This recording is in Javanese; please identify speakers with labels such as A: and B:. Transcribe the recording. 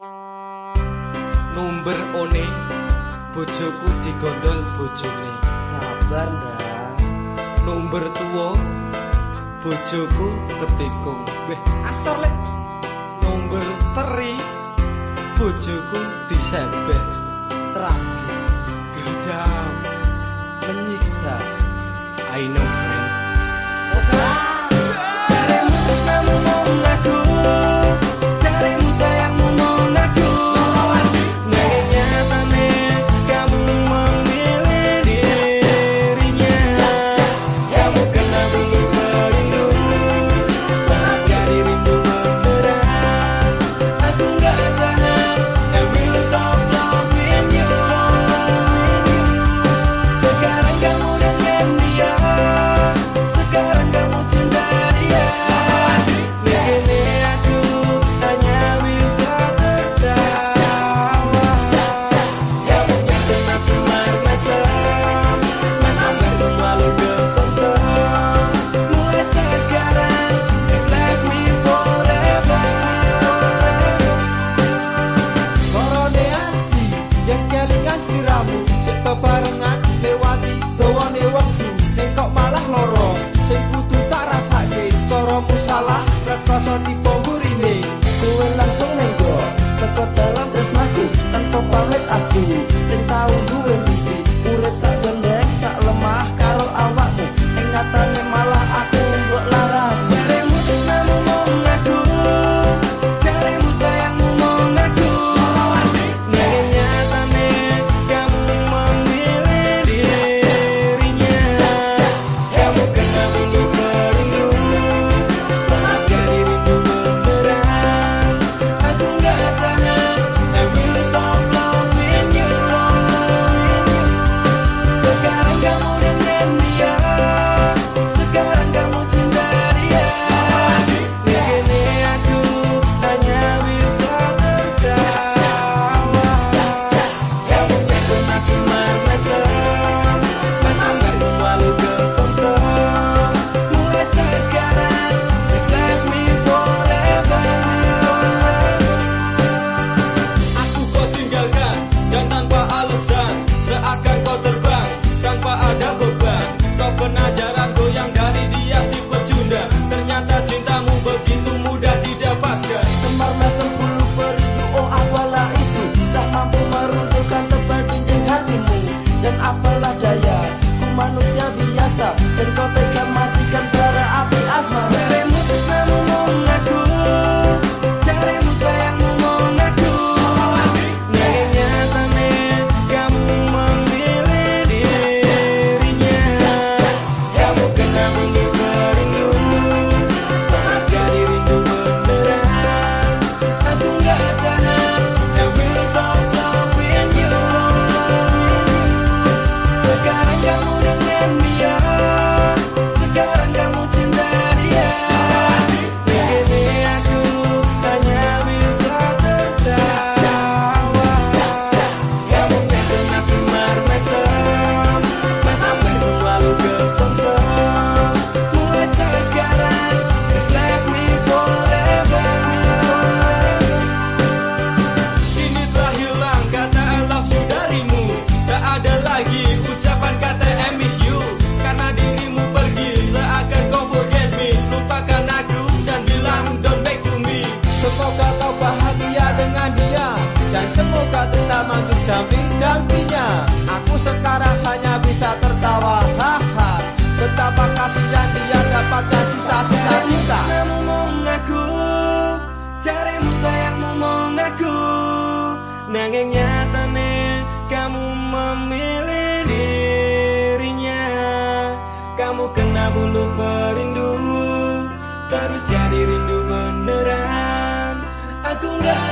A: Number one bojoku digondol bojone.
B: Sabar, Ndang.
A: Number tuwa bojoku ketikung.
B: Weh, asor lek.
A: Number teri bojoku disembeh.
B: Tragis.
A: Gedam.
B: Menyiksa.
A: I know jampi-jampinya
B: Kamu mau ngaku Carimu sayangmu mau ngaku Nanging nyatane kamu memilih dirinya. Kamu kena bulu perindu Terus jadi rindu beneran. Aku gak